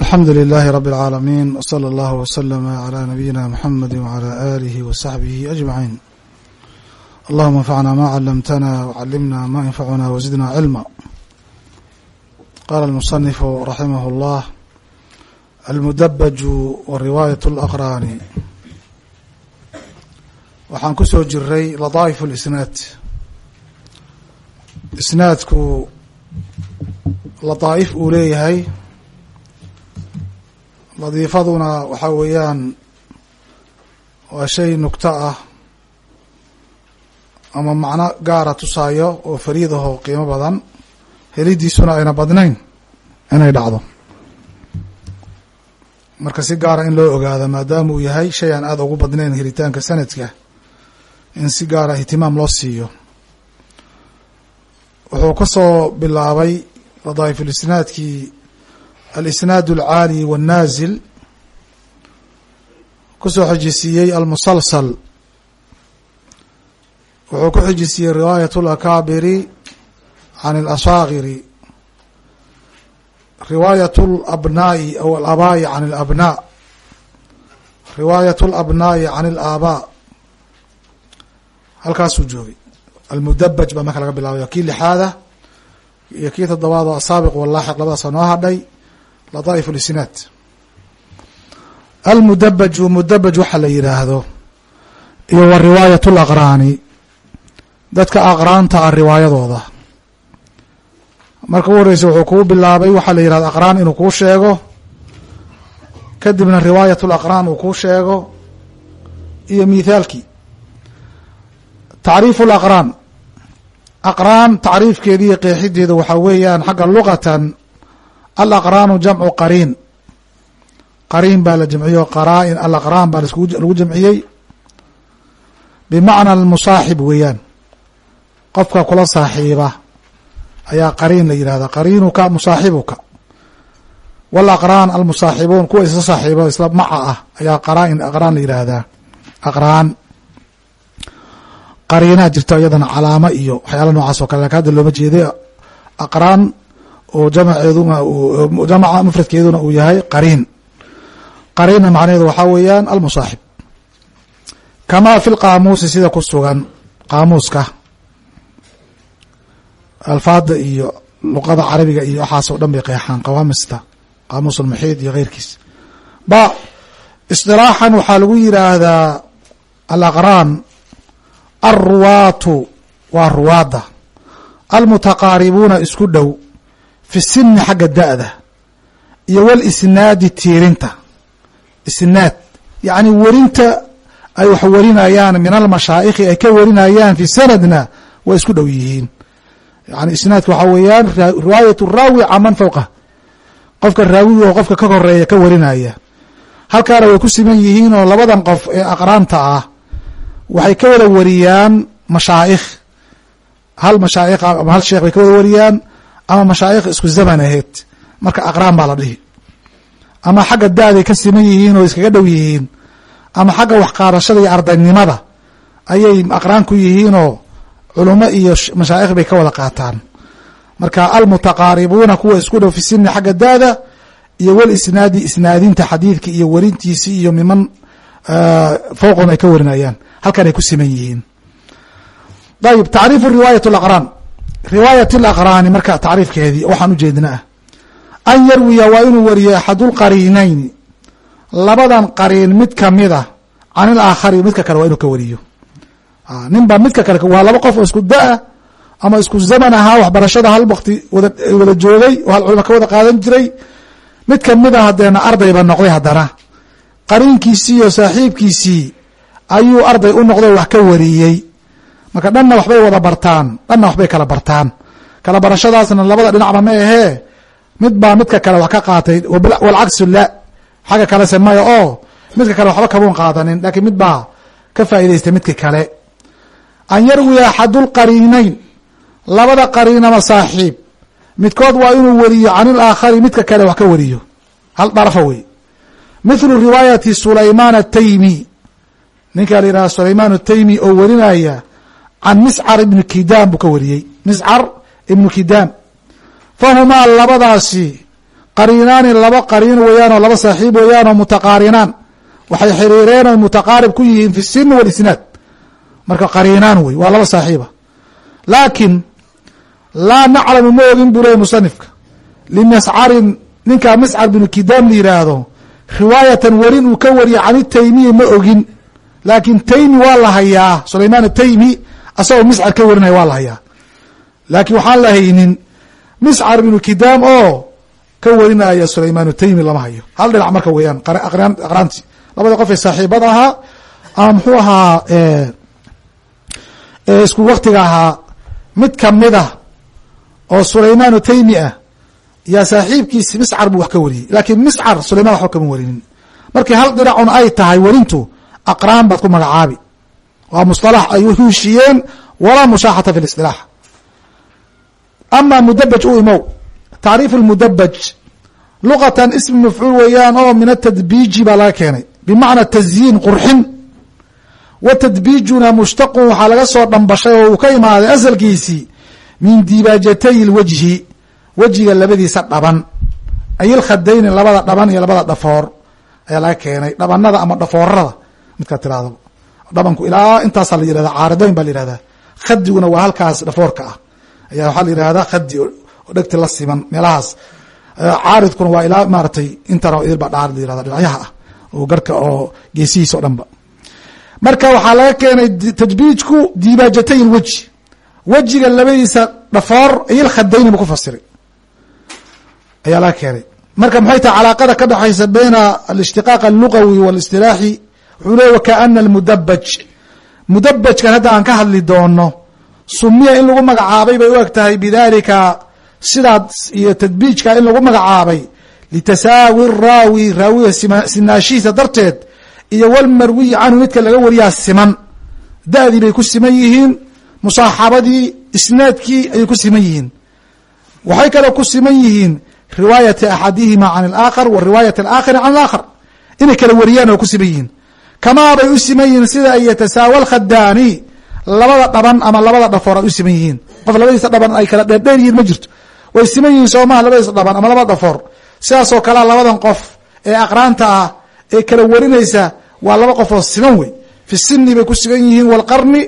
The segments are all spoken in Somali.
alxamdu lilahi rab اlcaalamiin wslى اllah wslama عlى nabiyina mxamedi wعlى alihi wsaxbihi ajmaciin allahuma anfacna ma calamtana wcalimna ma yanfacuna wzidna cilma qala almusanifu raximah اllah almudabaju wa riwaayaة اlaqraani waxaan ku soo jiray ladaa'if اlisnaad isnaadku ladaa'if uu leeyahay ladiifaduna waxaa weeyaan waa shay nugto ah ama macno gaara tusaayo oo fariidaho qiimo badan. Helidiisuna ayna badnayn inay dhacdo. Marka si gaara in loo ogaado maadaama uu yahay shay aan aada ugu badnayn helitaanka sanadka in si gaara ihtimaam loo siiyo. Wuxuu ka soo bilaabay ladaa'ifulisnaadkii alisnaad alcaali wاnnaazil kusoo xijisiiyey almusalsal wuxuu ku xijisiiyey riwaayat اlakaabiri can اlashaakiri riwaayat اlabnaa'i aw alabaa'i can اlabnaa riwaayat اlabnaa'i can اlaabaa halkaasuu joogay almudabaj baa marka laga bilaabaya kii lixaada iyo kii toddobaad oo asaabiq walaaxiq labadaasa noo hadhay ladaa'if lisnaad almudabaju mudabaj waxa la yidhaahdo iyo wa riwaayat laqraani dadka aqraanta ah riwaayadooda marka u horeysa wuxuu kuu bilaabay waxaa la yihahdo aqraan inuu kuu sheego kadibna riwaayat laqraan uu kuu sheego iyo mithaalkii tacriifu laqraan aqraan tacriifkeeda iyo qeexideeda waxaa weeyaan xagga luqatan alaqraanu jamcu qariin qariin baa la jamciyo qaraa-in alaqraan baa lagu jamciyey. Bimacna almusaaxib weeyaan. Qofka kula saaxiiba ayaa qariin la yihahda qariinuka musaaxibuka walaqraan almusaaxibuun kuwa isla saaxiibo isla maca ah ayaa qaraa-in aqraan la yihahdaa aqraan qariinaa jirta iyadana calaamo iyo waxyaala noocaas oo kale laakiin hadda looma jeeday aqraan oo jamceeduna jamaca mufradkeeduna uu yahay qariin. Qariinna macnaheedu waxaa weeyaan almusaaxib kamaa fi lqaamuusi sida ku sugan qaamuuska. Alfaada iyo luqada carabiga iyo waxaas oo dhan bay qeexaan qawaamista qaamuus almuxiid iyo keyrkiis ba isdilaaxan waxaa lagu yiraahdaa alaqraan alruwaatu waa ruwaadda. Almutaqaaribuuna isku dhow fi sini xagga da-da iyo walisnaadi tiirinta. Isnaad yacni werinta ay wax warinayaan min almashaa'ikhi ay ka warinayaan fi sanadna way isku dhow yihiin. Yani isnaadka waxaa weeyaan riwaayat raawi can man fowqah qofka raawiga oo qofka ka horreeya ka warinaya. Halkaana way ku siman yihiin oo labadan qof ee aqraanta ah waxay ka wada wariyaan mashaa'ikh hal mashaa'ikh ama hal sheekh bay ka wada wariyaan ama mashaayikh isku zaman aheyd marka aqraan baa la dhihi. Ama xagga da-day ka siman yihiin oo iskaga dhow yihiin. Ama xagga waxqaadashada iyo ardaynimada ayay aqraan ku yihiinoo culimo iyo mashaayikh bay ka wada qaataan. Marka almutaqaaribuuna kuwa isku dhow fi sini xagga da-da iyo wal isnaadi isnaadinta xadiidka iyo werintiisi iyo miman fowqon ay ka warinayaan. Halkan ay ku siman yihiin. Ayib tacriifu riwaayat laqraan riwaayat alaqraani marka tacriifkeedii waxaan ujeedna ah an yarwiya waa inuu wariyo axadulqariinayni labadan qariin mid kamida can ilaakhari midka kale waa inuu ka wariyo. Ninba midka kale waa laba qof oo isku da'a ama isku zaman ahaa waxbarashada hal wakti wada joogay oo hal culimo ka wada qaadan jiray. Mid kamida hadeena ardayba noqday haddana. Qariinkiisii iyo saaxiibkiisii ayuu arday u noqday wax ka wariyey marka dhanna waxbay wada bartaan dhanna waxbay kala bartaan. Kala barashadaasna labada dhinacba ma ahee. Mid baa midka kale wax ka qaatay walcagsu la. Xagga kalese maya oo midka kale waxba kamuun qaadanin laakiin mid baa ka faa'idaystay midka kale. An yarwiya axadulqariinayn labada qariin ama saaxiib. Midkood waa inuu weriyo can ilaakhari midka kale wax ka wariyo. Hal dharafa wey. Mithlu riwaayati sulaymaan ataymi ninka la yihahda sulaymaan ataymi oo werinaya can miscar ibni kidaam buu ka wariyey. Miscar ibnu kidaam fahumaa labadaasi qariinaani laba qariin weeyaan oo laba saaxiib weeyaan oo mutaqaarinaan waxay xiriireen oo mutaqaarib ku yihiin fi sin walisnaad marka qariinaan wey waa laba saaxiiba laakiin laa naclamu ma ogin buu leey musanifka. Limascarin ninkaa mascar binu kidaam la yidhaahdo riwaayatan werin uu ka wariya can itaymiyi ma ogin. Laakiin taymi waa la hayaa sulaymaan ataymi asagoo miscar ka warinaya waa la hayaa. Laakiin waxaan la haynin miscar binu kidaam oo ka warinaya sulaymaan taymi lama hayo. Hal dhinac marka weeyaan aqraanti labada qof ee saaxiibada ahaa ama muxuu ahaa isku waktiga ahaa mid ka mid ah oo sulaymaan taymi ah yaa saaxiibkiisi miscar buu wax ka wariyey. Laakiin miscar sulayman waxba kama warinin. Markii hal dhinacun ay tahay werintu aqraan baad ku magacaabi waa musطalax ay heshiyeen walaa mushaaxata fi اlisطilaax ama mudabaj u imow tacriif اlmudabaj luqatan ismi mafcuul weeyaan oo min atadbiiji baa laga keenay bimacna tazyiin qurxin wa tadbiijuna mushtaqun waxaa laga soo dhambashay oo uu ka imaaday asalkiisii min dibaajatay اlwajhi wejiga labadiisa dhaban ayilkhadayni labada dhaban iyo labada dhafoor ayaa laga keenay dhabanada ama dhafoorada midkaa tirahdo dhabanku ilaa intaasaa la yihahda caaridayn baa la yihahdaa khadiguna waa halkaas dhafoorka ah. Ayaa waxaa la yihahdaa khadi oo dhegti la siman meelahaas. Caaridkuna waa ilaa maaratay intana idilba dhaar la yihahda dhinacyaha ah oo garhka oo geesihiisa o dhanba. Marka waxaa laga keenay tajbiijku dibaajatay ilweji wejiga labadiisa dhafoor ayilkhadayni bu ku fasiray. Ayaa laga keenay. Marka maxay tahay calaaqada ka dhexaysa bayna alishtiqaaq allugawi walistilaaxi wuxuu leey wakaana almudabaj mudabajkan hadda aan ka hadli doono sumiya in lagu magacaabay bay u eg tahay bidalika sidaas iyo tadbiijka in lagu magacaabay litasaawi raawi raawiga sinaashihiisa darteed iyo walmarwiyi canhu midka laga wariyaa siman. Da-dii bay ku siman yihiin musaaxabadii isnaadkii ayay ku siman yihiin. Waxay kaloo ku siman yihiin riwaayati axadihima can alaakhar wa riwaayati alaakhari can alaakhar inay kala wariyaan oo ku siman yihiin kamaa bay u siman yihiin sida ay yatasaawa alkhadaani labada dhaban ama labada dhafoor ay u siman yihiin. Qof labadiisa dhaban ay kala dheerdheer yihiin ma jirto. Way siman yihiin soomaha labadiisa dhaban ama labada dhafoor. Sidaasoo kalea labadan qof ee aqraanta ah ee kala warinaysa waa laba qof oo siman wey. Fi sini bay ku siman yihiin walqarni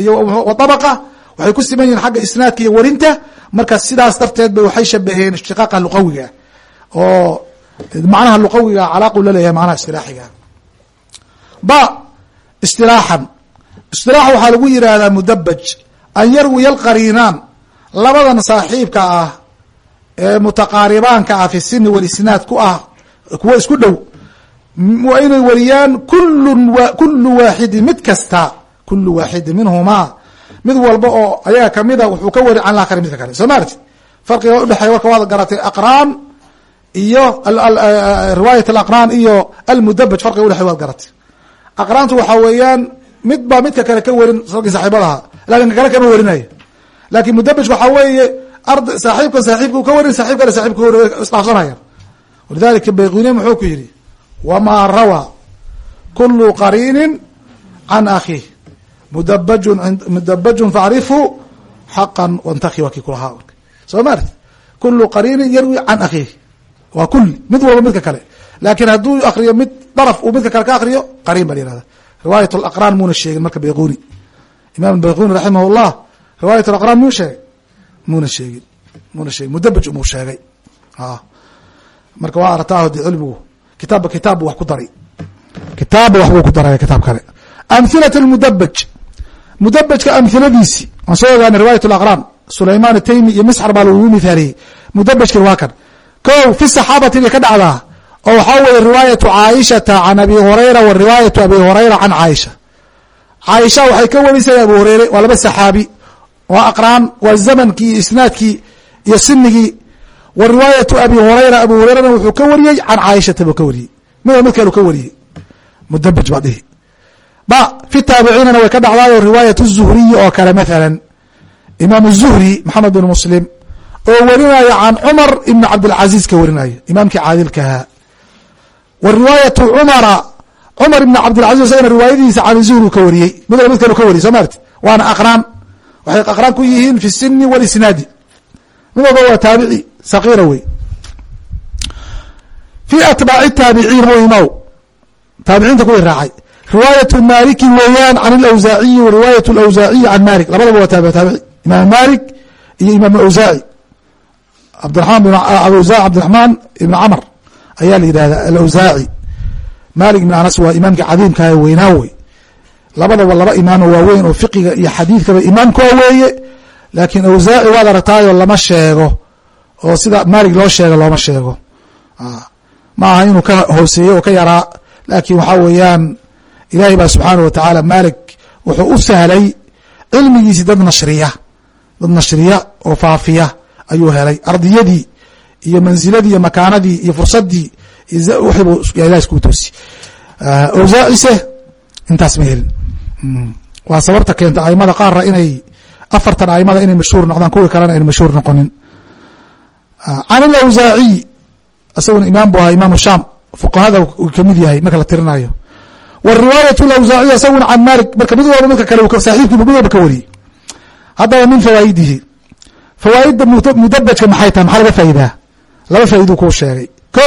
iyo wadabaqa waxay ku siman yihiin xagga isnaadka iyo warinta. Marka sidaas darteed ba waxay shabaheen ishtiqaaqa luqawiga oo macnaha luqawiga calaaqu la leeyahay macnaha istilaaxiga ba istilaaxan istilaax waxaa lagu yihahdaa mudabaj an yarwiya alqariinaan labadan saaxiibka ah ee mutaqaaribaanka ah fi sini walisnaad ku ah kuwa isku dhow waa inay wariyaan kulun kulu waaxidin mid kasta kulu waaxidin minhumaa mid walba oo ayaga kamida wuxuu ka wari can laakari midka kale. Soo maarti farqiga udhexeeya warka waad garatay aqraan iyo riwaayat alaqraan iyo almudabaj farqiga udhexeya waad garatay aqraantu waxaa weeyaan mid baa midka kale ka warin salkii saaxiibadaha laakiin ka kale kama warinayo laakin mudabaj waxaa weeye ard saaxiibkan saaxiibka ka warin saxib kale saxibka isdhaafsanayaan walidalika bayquniya muxuu ku yihi wamaa rawaa kulu qariinin can akhiih mudabajun mudabajun facrifhu xaqan wantaki waa kii kulahaa soo maarti kulu qariinin yarwi can akhiih waa kuli mid walba midka kale laakin hadduu akriyo mid daraf uu midka kale ka akriyo qariin ba la yihahda riwaayat alaqraan muuna sheegin marka bayquni imaam bayquni raximah llah riwaayat alaqraan muu sheegay muuna sheegin muuna sheegin mudabaj umuu sheegay marka waa aragtaa de cilmigu kitaabba kitaab bu wax ku daray. Kitaabba waxbuu ku daraya kitaab kale. Amhilat lmudabaj mudabajka amhiladiisi waan soo ogaanay riwaayat alaqraan sulaymaan ataymi iyo misxar baa lagu mithaaliyey mudabajkan waa kan. Ko fi saxaabati bay ka dhacdaa oo waxaa weye riwaayatu caaishata can abi hurayra wa riwaayatu abi hurayra can caaisha. Caaisha waxay ka warisay abu hureyre waa laba saxaabi waa aqraan waa zamankii iyo isnaadkii iyo sinigii wa riwaayatu abi hurayra abu hureyrana wuxuu ka wariyey can caaishata buu ka wariyey. Midba mid kale ka wariyey. Mudabaj baa dhihi. Ba fi taabiciinana way ka dhacdaayo riwaayat zuhriyi oo kale mathalan. Imaam zuhri maxamed bin muslim oo warinaayo can cumar ibn cabdilcaziiz ka warinayo imaamkii caadilkahaa wa riwaayatu cumara cumar ibn cabdilcaziz isagana riwaayadiisa can zuhri ka wariyey. Mid mid kale ka wariyey soo maarti waana aqraan. Waxay aqraan ku yihiin fi sini walisnaadi mid walba waa taabici sakiira wey. Fii atbaaci taabiciin weynow taabiciinta kuwii raacay riwaayatu maliki weeyaan can alawsaaciyi wa riwaayat alawsaaciyi can malik labadaba waa taabici taabici. Imaam malik iyo imaam awsaaci awsaaci cabdiraxmaan ibn camr ayaa la yidhahda alawsaaci malik ibn anas waa imaamkii cadiimkaah weynaa wey labadaba laba imaamo waaweyn oo fiqiga iyo xadiidkaba imaamkoo weeye laakiin awsaaci waad aragtaayo lama sheego oo sida malig loo sheega looma sheego. Ma aha inuu ka hooseeye oo ka yaraa laakiin waxaa weeyaan ilaahay baa subxaanah wa tacaala malik wuxuu u sahlay cilmigiisi dad nashriya dad nashriya oo faafiya ayuu helay. Ardiyadii iyo mansiladii iyo makaanadii iyo fursadii wixiibuu ilahi iskugu toosi. Awsaacise intaas ma helin. Waa sababta keenta aimada qaarna inay afartan aimada inay mashhuur noqdaan kuwii kalena ayna mashhuur noqonin. Can alawsaaciy isaguna imaam bu ahaa imaamu sham fuqahada uu ka mid yahay marka la tirinayo wariwaayat lawsaaciy isaguna can malik marka mid walba midka kale saaxiibkiibu mid walba ka wariyey. Haddaba min fawaa'idihi. Fawaa'idda mudabajka maxay tahay? Maxaa laga faa'idaa laba faa'iiduu kuu sheegay. Ko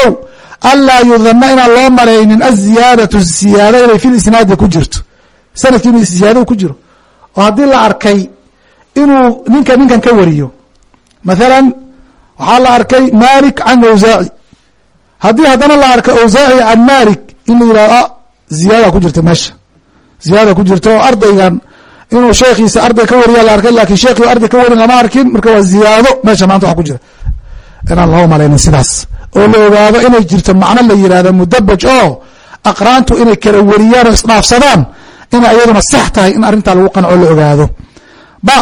anlaa yudana inaan loo malaynin aziyaadatu ziyaada inay fi lisnaadi ku jirto. Sanadkii inu ziyaado ku jiro. Oo haddii la arkay inuu ninka ninkan ka wariyo. Mathalan waxaa la arkay malik can awsaaci haddii haddana la arko awsaaci can malik in la yidhahdo ziyaada ku jirta meesha. Ziyaada ku jirta oo ardaygan inuu sheekhiisa arday ka wariya la arkay laakiin sheekhi arday ka warin lama arkin marka waa ziyaado meesha maanta wax ku jira inaan loo malaynin sidaas. Oo la ogaado inay jirto macno la yidhahdo mudabaj oo aqraantu inay kala wariyaan oo isdhaafsadaan inay iyaduna sax tahay in arrintaa lagu qanco la ogaado. Ba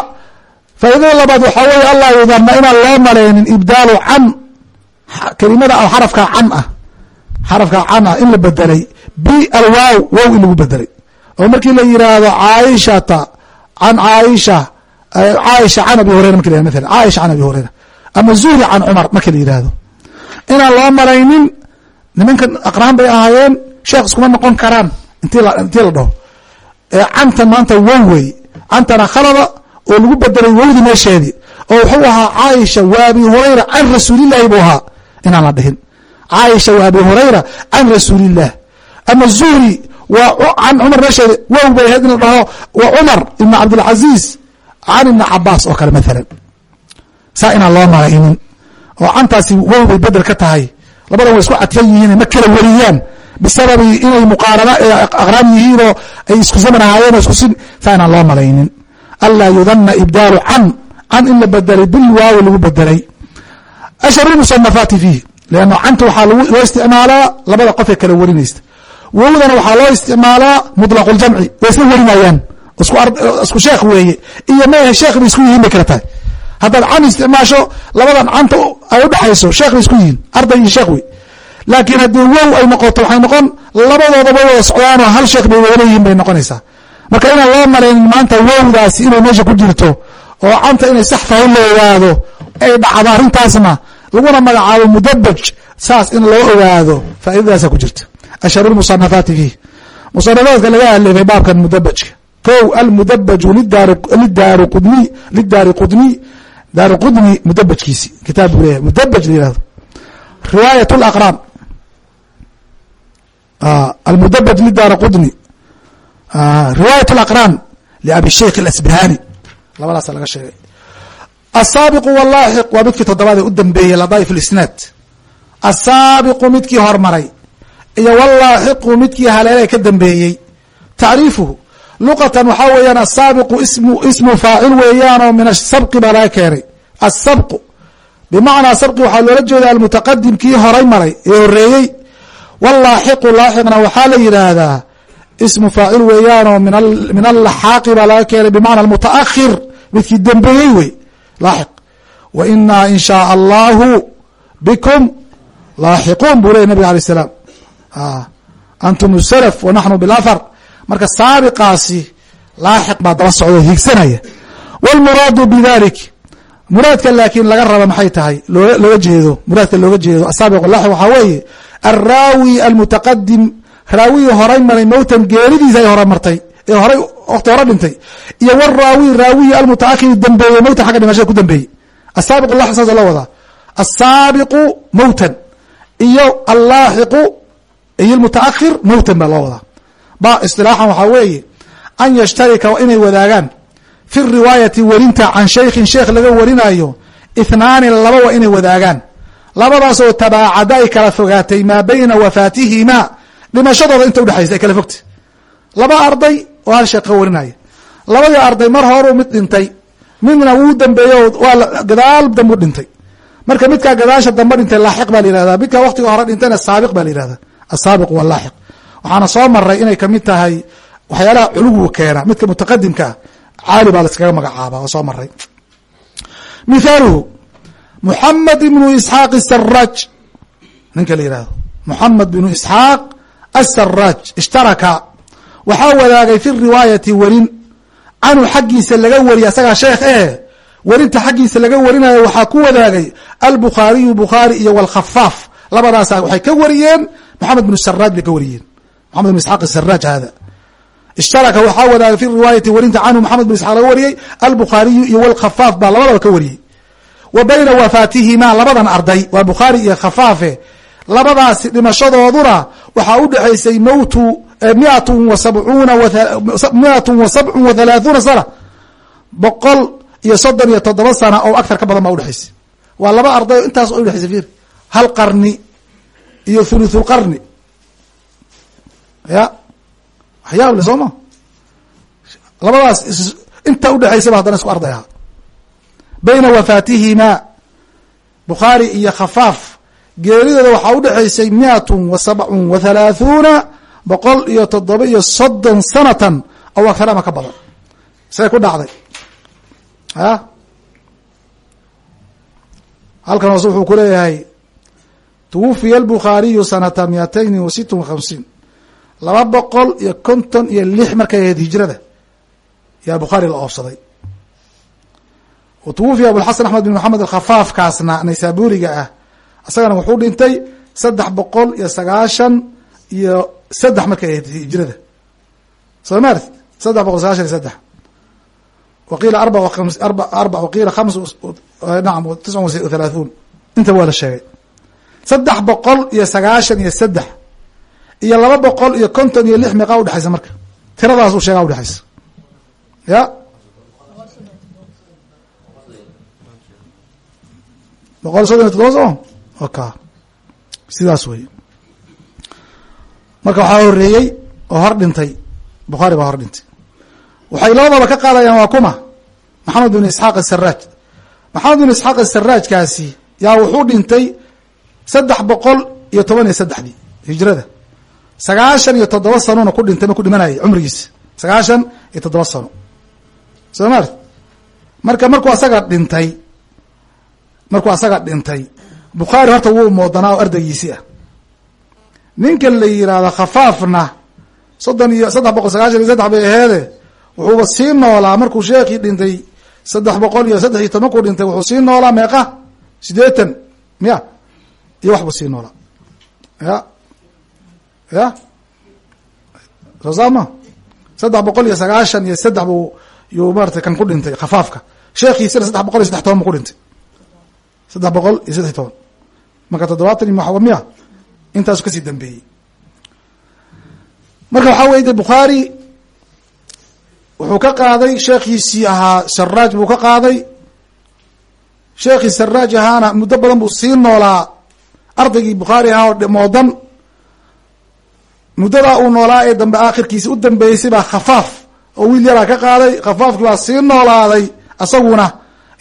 faa'iidada labaad waxaa weeye allah yudarna inaan loo malaynin ibdaalu can kelimada xarafka can ah xarafka can ah in la bedelay bi alwaaw wow in lagu bedelay oo markii la yidhaahdo caaishata can caaisha caaisha can abi hurera marki la yhahdo maala caaisha can abi hurera ama zuhri can cumar marki la yidhaahdo inaan loo malaynin nimankan aqraan bay ahaayeen sheekh iskuma noqon karaan. Intii la dhaho. Ee canta maanta wow wey. Cantana khalada oo lagu bedelay wowdi meesheedii oo wuxuu ahaa caaisha wa abi hurayra can rasuulillahi buu ahaa. Inaan la dhihin. Caaisha wa abi hurayra can rasuulilah ama zuhri waa can cumar meesheedi. Wow bay ahayd in la dhaho. Wa cumar ibn cabdilcaziiz can ibni cabaas oo kale maalan saa inaan loo malaynin oo cantaasi wow bay bedel ka tahay. Labadan way isku cadfan yihiin ma kala wariyaan. Bisababi inay muqaaraba aqraan yihiinoo ay isku zaman ahaayeen oo isku sin saa inaan loo malaynin anlaa yudana ibdaalu can can in la bedelay bilwaawi lagu bedelay ashharu musanafaati fiih leanna canta waxaa loo isticmaalaa labada qof ee kala warinaysta. Wowdana waxaa loo isticmaalaa muطlaqu ljamci way isla warinayaan. Isku sheekh weeye. Iyo mehe sheekh bay isku yihiin bay kala tahay haddaad can isticmaasho labadan canta ay udhexayso sheekh bay isku yihiin arday iyo sheekh wey. Laakiin haddii wow ay noqoto waxay noqon labadoodaba wada socdaanoo hal sheekh bay wada leeyihiin bay noqonaysaa. Marka inaan loo malaynin maanta wowdaasi inay meesha ku jirto oo canta inay sax tahay la ogaado ay dhacdo arrintaasna laguna magacaabo mudabaj saas in loo ogaado faaidadaasa ku jirta. Ashharu musanafaati fiih musanafaadka laga alifay baabkan mudabajka ko almudabaju lidaari qudni lidaari qudni mudabajkiisi kitaab buu leeyahay mudabaj la yihahdo riwaayat laqraan almudabaj lidaari qudni riwaayat alaqraan liabi sheikh alasbahani. Labadaasa laga sheegay. Asaabiqu walaaxiq waa midkii toddobaad ee u dambeeyey ladaa'if lisnaad asaabiqu midkii hormaray. Iyo walaaxiqu midkii haleelay ka dambeeyey. Tacriifuhu luqatan waxaa weeyaan asaabiqu ismu faacil weeyaanoo min asabqi baa laga keenay. Asabqu bimacnaa sabqi waxaa loola jeeda almutaqadim kii horay maray ee horeeyey walaaxiqu laaxiqna waxaa la yidhaahdaa ismu faacil weeyaanoo min alaxaaqi baa laga keenay bimacna almutaakhir midkii dembeeyey wey laaxiq. Wa inaa in shaaa allahu bikum laaxiquun buu leyay nabig alay salaam. Antum salaf wa naxnu bilathar marka saabiqaasi laaxiq baa daba socdo hiigsanaya. Wاlmuraadu bidalik. Muraadka laakiin laga raba maxay tahay? Looga jeedo muraadka looga jeedo. Asaabiq laaxiq waxaa weeye alraawi almutaqadim raawigii horay maray mowtan geeridiisa ay hore martay ee horay waqti hore dhintay. Iyo wraawi raawigii almutaakir dambeeyey mowtan xagga dhimashada ku dambeeyey. Asaabiq laaxiq saasa la wadaa. Asaabiqu mowtan iyo allaaxiqu iyo lmutaakhir mowtan baa loo wadaa ba isilaaxan waxaa weeye an yashtarika inay wadaagaan. Fi riwaayati werinta can shaykhin sheekh laga warinayo ithnaani laba waa inay wadaagaan. Labadaasoo tabaacada ay kala fogaatay maa bayna wafaatihima dhimashadooda inta udhexaysa ay kala fogtay. Laba arday oo hal sheekh ka warinaya labadii arday mar horu mid dhintay midna wuu dambeeyo waa gadaal dambu dhintay. Marka midkaa gadaasha dambe dhintay laaxiq baa la yihahda midkaa waktiga hore dhintayna saabiq baa la yihahda asaabiq walaaxiq waxaana soo maray inay ka mid tahay waxyaalaha culugu keena midka mutaqadimkaa caali baa laskaga magacaaba oo soo maray mithaaluhu muxamed ibnu isxaaq asaraaj ninka la yihahdo muxamed bnu isxaaq asaraaj ishtaraka waxaa wadaagay fi riwaayati werin canhu xaggiisa laga wariya asagaa sheekh eh werinta xaggiisa laga warinayo waxaa ku wadaagay albukhaariyu bukhaari iyo wlkhafaaf labadaasa waxay ka wariyeen maxamed bnu saraaj bay ka wariyeen maxamed bn isxaaq asaraaj hada. Ishtaraka waxaa wadaagay fi riwaayati werinta canhu maxamed bn isxaq laga wariyey albukhaariyu iyo wlkhafaaf baa labadaba ka wariyey. Wa bayna wafaatihima labadan arday waa bukhaari iyo khafaafe labadaasi dhimashadooduna waxaa u dhexaysay mowtu miatun wa sabcuuna miatun wa sabcun wa halaaثuuna sana boqol iyo soddon iyo toddoba sana oo aktar ka badan baa waa laba arday intaas o udhexaysay fir hal qarni iyo thuluثu lqarni ya waxyaable soo ma labadaas inta udhexaysay ba haddana isku arday ahaa bayna wafaatihima bukhaari iyo khafaaf geeridooda waxaa udhexaysay miatun wa sabcun wa halaaثuuna boqol iyo toddoba iyo soddon sanatan aw aktar ama ka badan. Say ku dhacday. A halkan hoose wuxuu ku leeyahay twufiya albukhaariyu sanata miatayni wa sittan wa khamsiin laba boqol iyo konton iyo lix markay ahayd hijrada yaa bukhaari la oofsaday. Wa twufiya abulxasan axmed bin maxamed alkhafaafkaasna naysaburiga ah isagana wuxuu dhintay saddex boqol iyo sagaashan iyo saddex markay ahayd hijrada. Soo maart saddex boqol sagaashan iyo saddex. Waqiila arba arba waqiila khams nacam tiscan wa halaaثuun intaba waa la sheegay. Saddex boqol iyo sagaashan iyo saddex iyo laba boqol iyo konton iyo lix meeqaa udhexaysa marka. Tiradaas uu sheegaa udhexaysa ya? Boqol iyo soddon iyo toddoba soo? Oka sidaas wey marka waxaa horeeyey oo hor dhintay. Bukhaari baa hor dhintay. Waxay labadaba ka qaadayaan waa kuma. Maxamed bin isxaaq asaraaj maxamed bin isxaaq asaraajkaasi yaa wuxuu dhintay saddex boqol iyo toban iyo saddexdii hijrada sagaashan iyo toddoba sanona ku dhintay ma ku dhimanayay cumrigiisa sagaashan iyo toddoba sano soo maart marka markuu asaga dhintay markuu asaga dhintay bukhaari horta wuu moodanaa oo ardaygiisii ah. Ninka la yihahdo khafaafna soddon iyo saddex boqol sagaashan iyo saddex bay aheede wuxuuba sii noolaa markuu sheekii dhintay saddex boqol iyo saddex iyo toban ku dhintay wuxuu sii noolaa meeqa? Sideetan miya? Iyo waxbuu sii noolaa. Ya ya? Soo saama saddex boqol iyo sagaashan iyo saddex buu yuu maratay kan ku dhintay khafaafka. Sheekhiisina saddex boqol iyo saddex toban buu ku dhintay. Saddex boqol iyo saddex toban. Marka toddobaatan iyo miya? Intaasu ka sii dambeeyey. Marka waxaa weye de bukhaari wuxuu ka qaaday sheekhiisii ahaa saraaj buu ka qaaday. Sheekhii saraaj ahaana muddo badan buu sii noolaa. Ardaygii bukhaari ahaa oo moodan muddadaa uu noolaa ee dambe aakhirkiisi u dambeysay baa khafaaf. Oo wiil yaraa ka qaaday khafaafkii baa sii noolaaday asaguna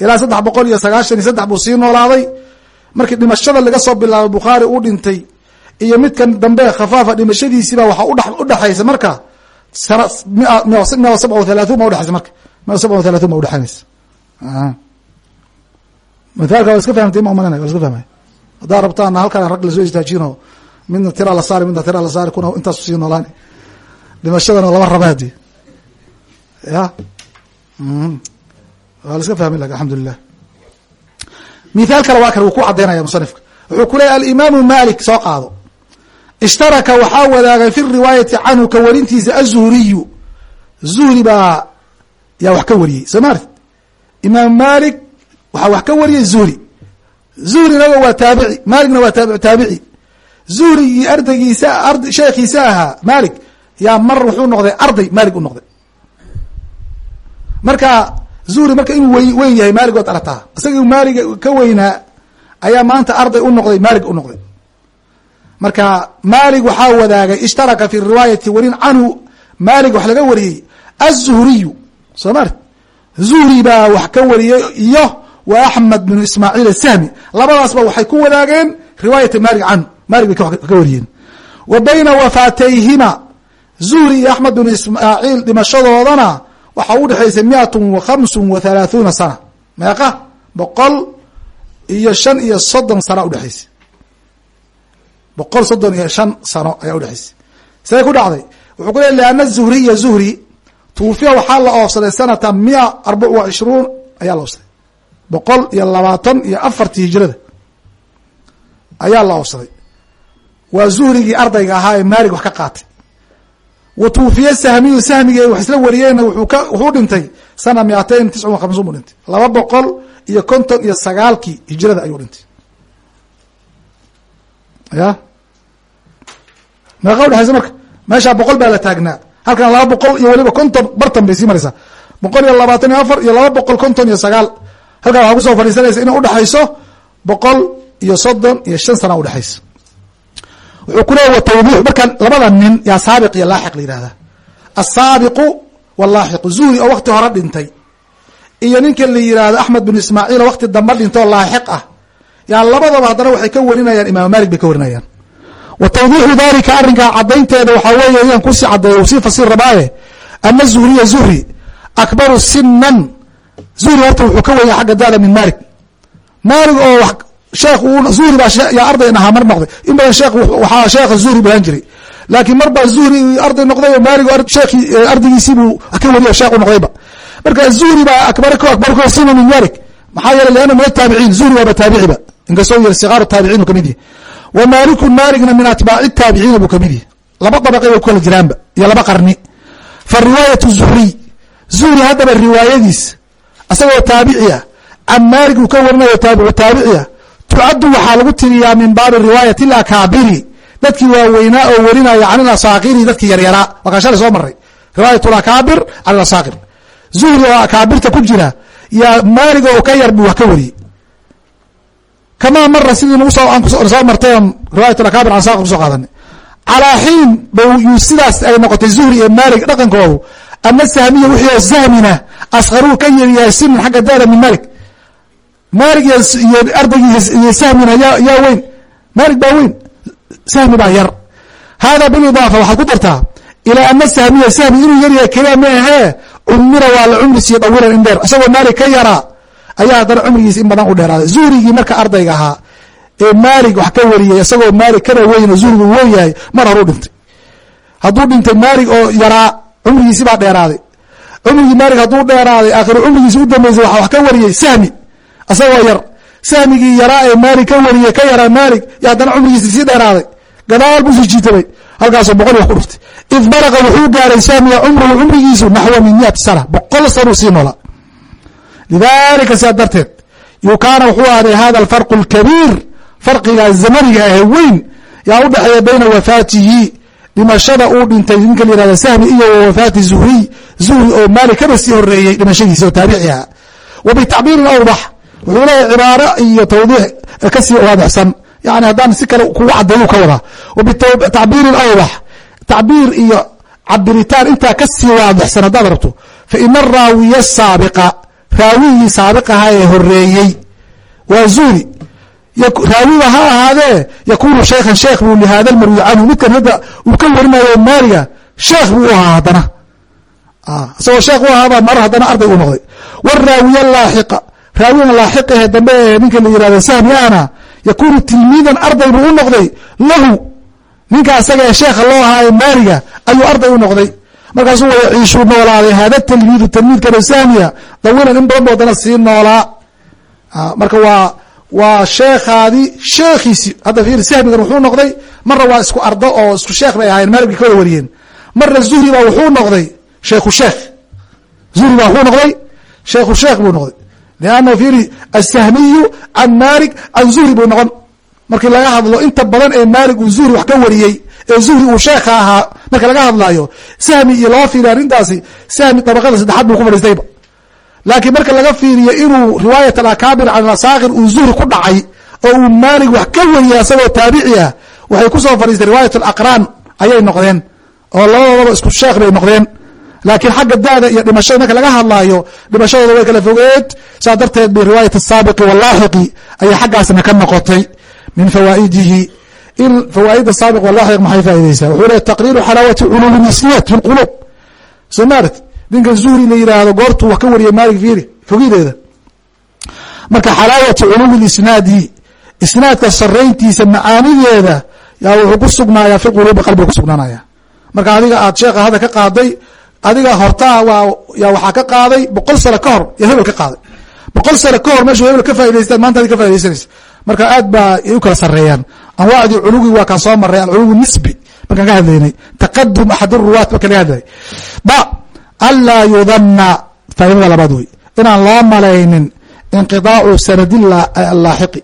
ilaa saddex boqol iyo sagaashan iyo saddex buu sii noolaaday. Markii dhimashada laga soo bilaabo bukhaari uu dhintay. Iyo midkan dambe khafaafa dhimashadiisiiba waxaa udhexaysa marka. Mia sabca thalathun ba udhexaysa marka. Mia sabca thalathun ba udhexaynaysa mithaalka waa iska fahamtay ma umalinay waa iska fahmay haddaa rabtaana halkaan rag la soo istaajino midna tiraa la saari midna tiraa la saari kuna intaasu sii noolaan dhimashadana lama raba hadi ya? Waa la fahmay lak alxamdulilah mithaal kale waa kan wuu ku cadaynaya musanifka. Wuxuu ku leeyay alimaamu malik soo qaado. Ishtaraka waxaa wadaagay fi riwaayati canhu ka warintiisa azuhriyu zuhri baa yaa wax ka wariyey soo maarti imaam malik waxaa wax ka wariyey zuhri. Zuhrinaga waa taabici malikna waa taabici zuhrigii ardaygiisa sheekhiisa ahaa malik yaa mar wuxuu noqday arday malik u noqday. Marka zuhri marka inuu wy weyn yahay maalig ood aragtaa. Isagii maaliga ka weynaa ayaa maanta arday u noqday maalig u noqday. Marka maalig waxaa wadaagay ishtaraka fi riwaayati warin canhu maalig wax laga wariyey azuhriyu soo mart zuhri baa wax ka wariyey iyo wa axmed binu ismaaciil asahmi labadaasba waxay ku wadaageen riwaayata maalig canhu maalig bay ka wariyeen. Wa bayna wafaatayhima zuhri iyo axmed binu ismaaciil dhimashadoodana waxaa udhexaysay miatun wa khamsun wa halaaثuuna sana. Meeqa boqol iyo shan iyo soddon sana udhexaysay boqol soddon iyo shan sano ayaa udhexaysay see ku dhacday? Wuxuu ku le lianna zuhriya zuhri tuufiya waxaa la oofsaday sanata mia arbac wa cishruun ayaa la oofsaday. Boqol iyo labaatan iyo afartii hijrada ayaa la oofsaday waa zuhrigii ardayga ahaa ee maalig wax ka qaatay. Wa tuufiya sahmiyu sahmigee wax isla wariyeenna wuxuu dhintay sana miatain tiscun wa khamsuun buu dhintay. Laba boqol iyo konton iyo sagaalkii hijrada ayuu dhintay. Ya meeqa udhexaysa marka meeshaa boqol baa la taagnaa. Halkan laba boqol iyo weliba konton bartan bay sii maraysaa. Boqol iyo labaatan iyo afar iyo laba boqol konton iyo sagaal. Halkan waxaa ku soo fadhiisanaysa inay udhexayso boqol iyo soddon iyo shan sana udhexaysa wuxuu ku leeya watawdiix marka labada nin yaa saabiq iyo laaxiq la yihahdaa asaabiqu walaaxiqu zuhri oo wakti hore dhintay. Iyo ninka la yihahdo axmed binu ismaaciil oo wakti dambe dhintay oo laaxiq ah. Yaa labadaba haddana waxay ka warinayaan imaam malik bay ka warinayaan. Wa tawdiixu dalika arrinkaa cadaynteeda waxaa weeye inaan ku sii cadeeyo uu sii fasir rabaaye ana zuhriya zuhri akbaru sinan zuhri horta wuxuu ka wenya xagga dada min malik malik oo sheekh zuhri baa yaa ardayn ahaa mar noqday in badan waxaa sheekha zuhri baahan jiray. Laakiin mar baa zuhri arday noqday oo maalig sheekhi ardaygiisii buu ka wariyo sheekh u noqdayba marka zuhri baa akbar akbar ko sina min malik maxaa yeelay lianna min ataabiciin zuhri waaba taabiciba inkastoo yiri sigaar taabiciin uu ka mid yahay. Wa maalikun maaligna min atbaaci taabiciina buu ka mid yahay. Laba dabaqay bay ku kala jiraanba iyo laba qarni. Fa riwaayatu zuhriy zuhri haddaba riwaayadiis asagoo taabici ah. Can maalig uu ka warinayo taabicu taabici ah tucaddu waxaa lagu tiriyaa min baabi riwaayati alakaabiri dadkii waaweynaa oo werinaya can ilasaakiri dadkii yaryaraa waa shalay soo maray riwaayat lakaabir can ilasaakir zuhri oo akaabirta ku jira. Yaa maalig oo ka yar wax ka wariyey kamaa mara sidii nagu soo martay oon riwaayat akaabir can saakir ku soo qaadanay calaa xiin yu sidaas ay noqotay zuhri iyo maalig dhaqankoodu. Ama sahmiya wixii oo sahmina askaruu ka yaryahay sinin xagga dada min malik maalig iyo ardaygiisa iyo sahmina yaa weyn. Maalig baa weyn. Sahmi baa yar. Hada bilidaafa waxaad ku dartaa ilaa ana sahmiya sahmi inuu yaryahay keliya ma ahee? Cumira waa la cumri siiyo dawiran in dheer. Isagoo maalig ka yaraa ayaa haddana cumrigiisa in badan u dheeraaday. Zuhrigii marka ardayga ahaa ee maalig wax ka wariyay isagoo maalig kana weyn oo zuhrigu weyn yahay mar horuu dhintay. Hadduu dhintay maalig oo yaraa cumrigiisi baa dheeraaday. Cumrigii maalig hadduu dheeraaday aakhiru cumrigiisi u dambeysay waxa wax ka wariyey sahmi isagoo yar. Sahmigii yaraa ee maalig ka wariyey ka yaraa maalig yo haddana cumrigiisi sii dheeraaday. Gadaal buu sii jiitabay. Halkaasoo boqol wax ku dhuftay id balaqa wuxuu gaaray sahmiya cumruhu cumrigiisu naxwa min miati sana boqol sanuu sii noola lidalika sidaa darteed yukaana wuxuu ahday hada alfarqu alkabiir farqigaa zamaniga ahe weyn yaa u dhexeeya bayna wafaatihi dhimashada uu dhintay ninka la yihahda sahmi iyo wa wafaati zuhriy zuhri oo maalig kaba sii horeeyey dhimashadiisa oo taabici aha wa bitacbiirin awdax wuxuu leeyahay cibaaro iyo tawdiix ka sii waadixsan yani haddaan si kale kugu cadeeyu ka wadaa wa bitacbiirin awdax tacbiir iyo cabiritaan intaa ka sii waadixsan haddaad rabto. Fa ina araawiya saabiqa raawigii saabiqaha ee horeeyey waa zuhri raawiga ha ahaadee yakunu shaykhan sheekh buu lihada lmarwi canhu. Midkan hadda uu ka warinayo maaliga sheekh buu u ahaa haddana. Isagoo sheekh u ahaabaa mar haddana arday u noqday. Waraawiya laaxiqa raawigan laaxiqahe dambe ee ninka la yihahdo sahmi ahna yakunu tilmiidan arday buu u noqday. Lahu ninka asaga ee sheekha loo ahaa ee maaliga ayuu arday u noqday. Markaasuu wayaciishuu noolaaday hada talmiidu talmiidkano sahmiya dawilan in badan buu haddana sii noolaa. Marka waa waa sheekhaadii sheekhiisi hadda fiir sahmigan wuxuu noqday. Marna waa isku ardo oo isku sheekh bay ahayen maaligay ka wada wariyeen. Marna zuhri baa wuxuu noqday sheekhu sheekh. Zuhri baa wuxuu noqday sheekhu sheekh buu noqday lianna fiiri asahmiyu can maalik can zuhri buu noqon markii laga hadlo inta badan ee maalig uu zuhri wax ka wariyey ee zuhri uu sheekha ahaa marka laga hadlayo sahmi iyo loo fiiriyo arrintaasi sahmi dabaqada saddexaad buu ku fadhiistayba laakiin marka laga fiiriyo inuu riwaayat alakaabir can asaakir uu zuhri ku dhacay oo uu maalig wax ka wariyay asagoo taabici ah waxay ku soo fadhiistay riwaayat alaqraan ayay noqdeen oo labadoodaba isku sheekh bay noqdeen laakiin xagga da'da iyo dhimashada marka laga hadlaayo dhimashadooda way kala fogeed. Saas darteed bay riwaayat asaabiqi walaaxiqi ayay xaggaasna ka noqotay min fawaa'idihi. In fawaaida saabiq walaaxiq maxay faa'idaysaa wuxuu lehy taqriiru xalaawati culuumi nisniyat fi lquluub soo maarat ninkan zuhri la yidhaahdo goortuu wax ka wariyay maalig fiiri fogideeda. Marka xalaawati culuumi lisnaadi isnaadka sarayntiisa macaanideeda yaa wuxuu ku sugnaayaa fi quluubi qalbiga kusugnaanaya marka adiga aad sheekha hadda ka qaaday adiga hortaa yaa waxaa ka qaaday boqol sano ka hor yaa hebel ka qaaday. Boqol sano ka hor meeshuu hebel ka faa'idaystaan maanta adi ka faa'idaysanaysa marka aad baa ay u kala sareeyaan anwaacdii culuwi waa kaan soo maray alculuwi nisbi markaan ka hadlaynay taqadum axad ruwaat marka laga hadlayay ba anlaa yudana faa'idada labaad wey inaan loo malaynin inqidaacu sanadi laaxiqi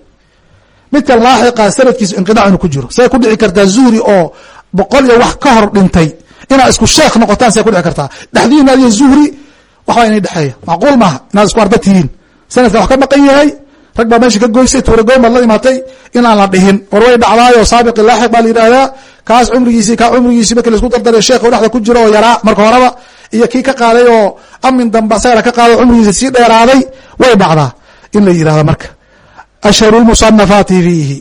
midkan laaxiqa sanadkiisu inqidac inuu ku jiro. Say ku dhici kartaa zuhri oo boqol iyo wax ka hor dhintay inaad isku sheekh noqotaan say ku dhici kartaa. Dhexdiina adiyo zuhri waxbaa inay dhexeeya. Macquul maaha inaad isku arda tihiin. Sanadka wax ka maqan yahay rag baa meesha ka goysay tuuragoyn baad la imatay inaan la dhihin. War way dhacdaayo saabiqi laaxiq baa la yidhaahdaa. Kaas cumrigiisii kaa cumrigiisii markii la isku dardaray sheekh oo dhexda ku jiro oo yaraa marka horeba iyo kii ka qaaday oo amin dambe asagana ka qaado cumrigiisa sii dheeraaday way dhacdaa in la yidhahdo marka. Ashharu musanafaati fiihi.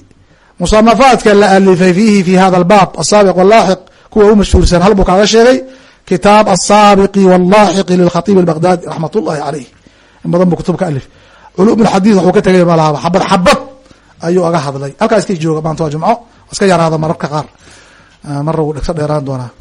Musanafaadka la alifay fiihi fi hada albaab asaabiq walaaxiq kuwa u mashhuursan. Hal buu kaaga sheegay? Kitaab asaabiqi wallaaxiqi lilkhatiib albaghdadi raxmat ullahi caleyh in badan buu kutub ka alif. Culum xadiid waxuu ka tegay malahaba xabad xabad ayuu aga hadlay. Halkaa iska jooga maanta waa jumco. Iska yaraada mararka qaar. Marra wuu dhegso dheeraan doonaa